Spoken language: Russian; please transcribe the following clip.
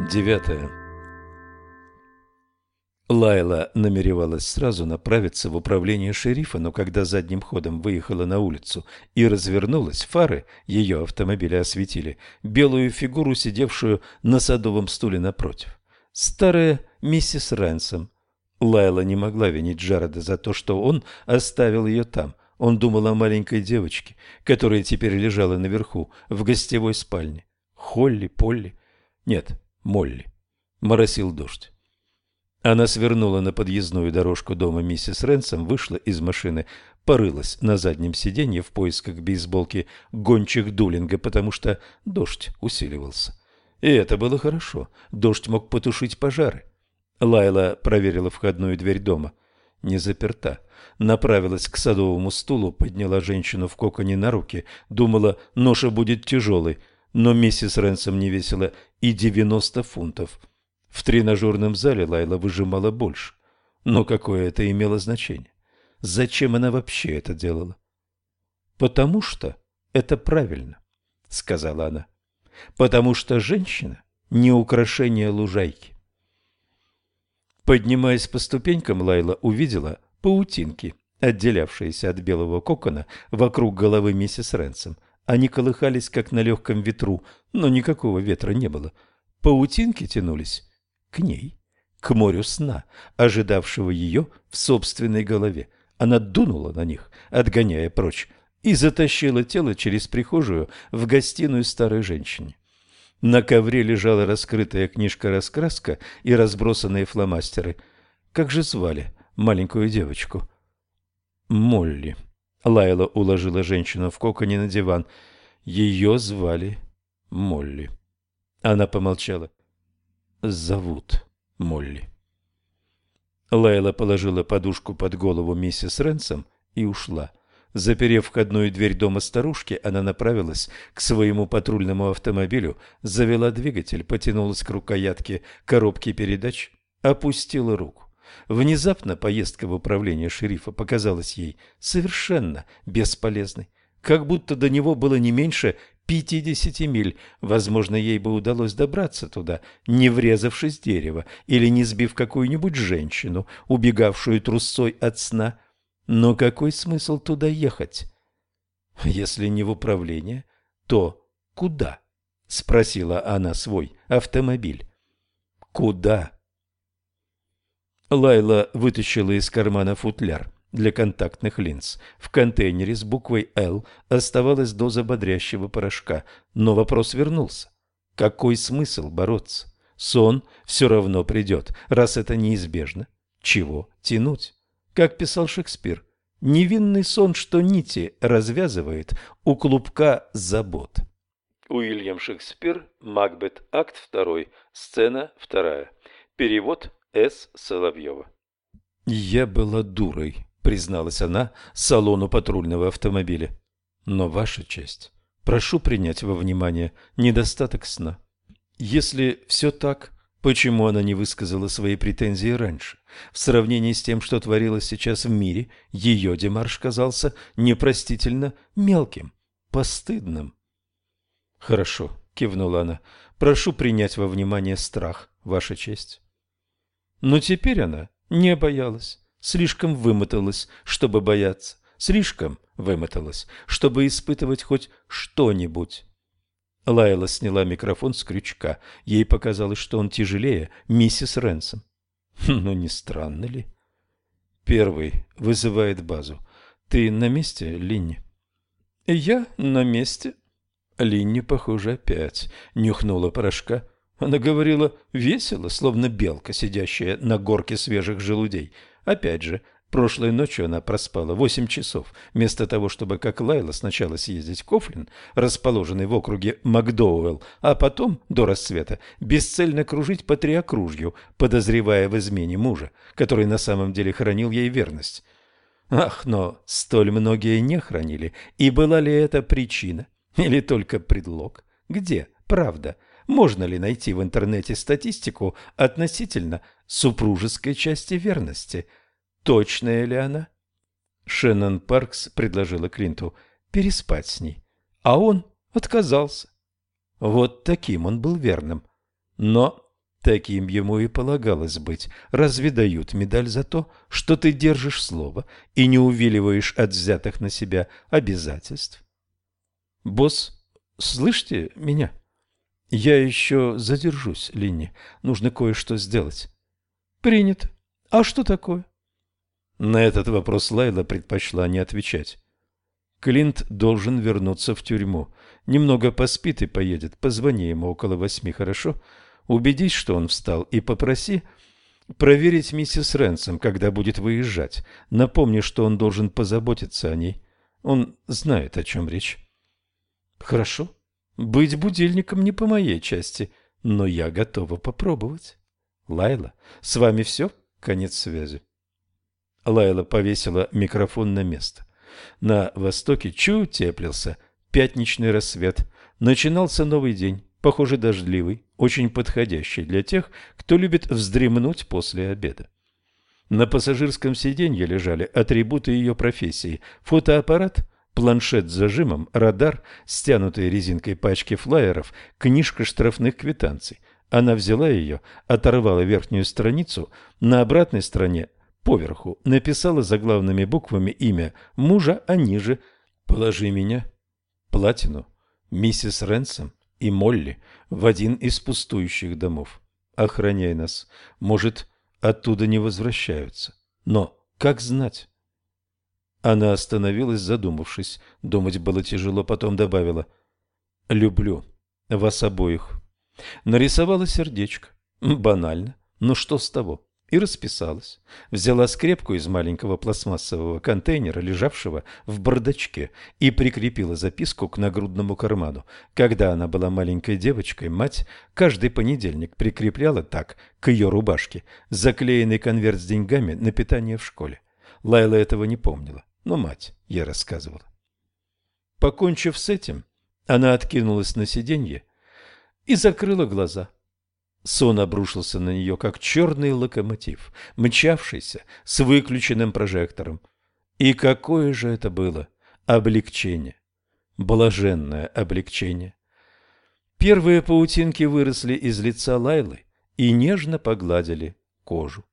Девятое. Лайла намеревалась сразу направиться в управление шерифа, но когда задним ходом выехала на улицу и развернулась, фары ее автомобиля осветили белую фигуру, сидевшую на садовом стуле напротив. Старая миссис Рэнсом. Лайла не могла винить Джареда за то, что он оставил ее там. Он думал о маленькой девочке, которая теперь лежала наверху, в гостевой спальне. Холли, Полли. Нет, Молли. Моросил дождь. Она свернула на подъездную дорожку дома миссис Ренсом, вышла из машины, порылась на заднем сиденье в поисках бейсболки гончих Дулинга, потому что дождь усиливался. И это было хорошо. Дождь мог потушить пожары. Лайла проверила входную дверь дома. Не заперта. Направилась к садовому стулу, подняла женщину в коконе на руки, думала, ноша будет тяжелой, но миссис Ренсом не весила и девяносто фунтов. В тренажерном зале Лайла выжимала больше. Но какое это имело значение? Зачем она вообще это делала? «Потому что это правильно», — сказала она. «Потому что женщина — не украшение лужайки». Поднимаясь по ступенькам, Лайла увидела паутинки, отделявшиеся от белого кокона вокруг головы миссис Ренсом. Они колыхались, как на легком ветру, но никакого ветра не было. Паутинки тянулись к ней, к морю сна, ожидавшего ее в собственной голове. Она дунула на них, отгоняя прочь, и затащила тело через прихожую в гостиную старой женщине. На ковре лежала раскрытая книжка-раскраска и разбросанные фломастеры. Как же звали маленькую девочку? Молли. Лайла уложила женщину в коконе на диван. Ее звали Молли. Она помолчала зовут Молли. Лайла положила подушку под голову миссис Ренсом и ушла. Заперев входную дверь дома старушки, она направилась к своему патрульному автомобилю, завела двигатель, потянулась к рукоятке коробки передач, опустила руку. Внезапно поездка в управление шерифа показалась ей совершенно бесполезной, как будто до него было не меньше пятидесяти миль. Возможно, ей бы удалось добраться туда, не врезавшись в дерево или не сбив какую-нибудь женщину, убегавшую трусцой от сна. Но какой смысл туда ехать? Если не в управление, то куда? Спросила она свой автомобиль. Куда? Лайла вытащила из кармана футляр для контактных линз. В контейнере с буквой «Л» оставалась доза бодрящего порошка, но вопрос вернулся. Какой смысл бороться? Сон все равно придет, раз это неизбежно. Чего тянуть? Как писал Шекспир, невинный сон, что нити развязывает у клубка забот. Уильям Шекспир, Макбет, акт 2, сцена 2. Перевод С. Соловьева. Я была дурой, призналась она салону патрульного автомобиля. Но, Ваша честь, прошу принять во внимание недостаток сна. Если все так, почему она не высказала свои претензии раньше? В сравнении с тем, что творилось сейчас в мире, ее демарш казался непростительно мелким, постыдным. «Хорошо», — кивнула она, — «прошу принять во внимание страх, Ваша честь». Но теперь она не боялась слишком вымоталась, чтобы бояться, слишком вымоталась, чтобы испытывать хоть что-нибудь. Лайла сняла микрофон с крючка. Ей показалось, что он тяжелее миссис Ренсом. Ну, не странно ли? Первый вызывает базу. Ты на месте, Линни? Я на месте. Линни, похоже, опять нюхнула порошка. Она говорила весело, словно белка, сидящая на горке свежих желудей. Опять же, прошлой ночью она проспала восемь часов. Вместо того, чтобы, как Лайла, сначала съездить в Кофлин, расположенный в округе Макдоуэлл, а потом, до рассвета, бесцельно кружить по триокружью, подозревая в измене мужа, который на самом деле хранил ей верность. Ах, но столь многие не хранили. И была ли это причина? Или только предлог? Где правда? Можно ли найти в интернете статистику относительно супружеской части верности? Точная ли она? Шеннон Паркс предложила Клинту переспать с ней, а он отказался. Вот таким он был верным. Но Таким ему и полагалось быть. Разве дают медаль за то, что ты держишь слово и не увиливаешь от взятых на себя обязательств? Босс, слышите меня? Я еще задержусь, Линни. Нужно кое-что сделать. Принято. А что такое? На этот вопрос Лайла предпочла не отвечать. Клинт должен вернуться в тюрьму. Немного поспит и поедет. Позвони ему около восьми, хорошо? Убедись, что он встал, и попроси проверить миссис Ренсом, когда будет выезжать. Напомни, что он должен позаботиться о ней. Он знает, о чем речь. Хорошо. Быть будильником не по моей части, но я готова попробовать. Лайла, с вами все? Конец связи. Лайла повесила микрофон на место. На востоке чуть теплился пятничный рассвет. Начинался новый день, похоже, дождливый, очень подходящий для тех, кто любит вздремнуть после обеда. На пассажирском сиденье лежали атрибуты ее профессии – фотоаппарат, планшет с зажимом, радар, стянутые резинкой пачки флаеров, книжка штрафных квитанций. Она взяла ее, оторвала верхнюю страницу, на обратной стороне поверху написала заглавными буквами имя мужа, а ниже «Положи меня, Платину, миссис Ренсом и Молли в один из пустующих домов. Охраняй нас. Может, оттуда не возвращаются. Но как знать?» Она остановилась, задумавшись. Думать было тяжело, потом добавила «Люблю вас обоих». Нарисовала сердечко. Банально. Но что с того? и расписалась. Взяла скрепку из маленького пластмассового контейнера, лежавшего в бардачке, и прикрепила записку к нагрудному карману. Когда она была маленькой девочкой, мать каждый понедельник прикрепляла так к ее рубашке заклеенный конверт с деньгами на питание в школе. Лайла этого не помнила, но мать ей рассказывала. Покончив с этим, она откинулась на сиденье и закрыла глаза – Сон обрушился на нее, как черный локомотив, мчавшийся с выключенным прожектором. И какое же это было облегчение! Блаженное облегчение! Первые паутинки выросли из лица Лайлы и нежно погладили кожу.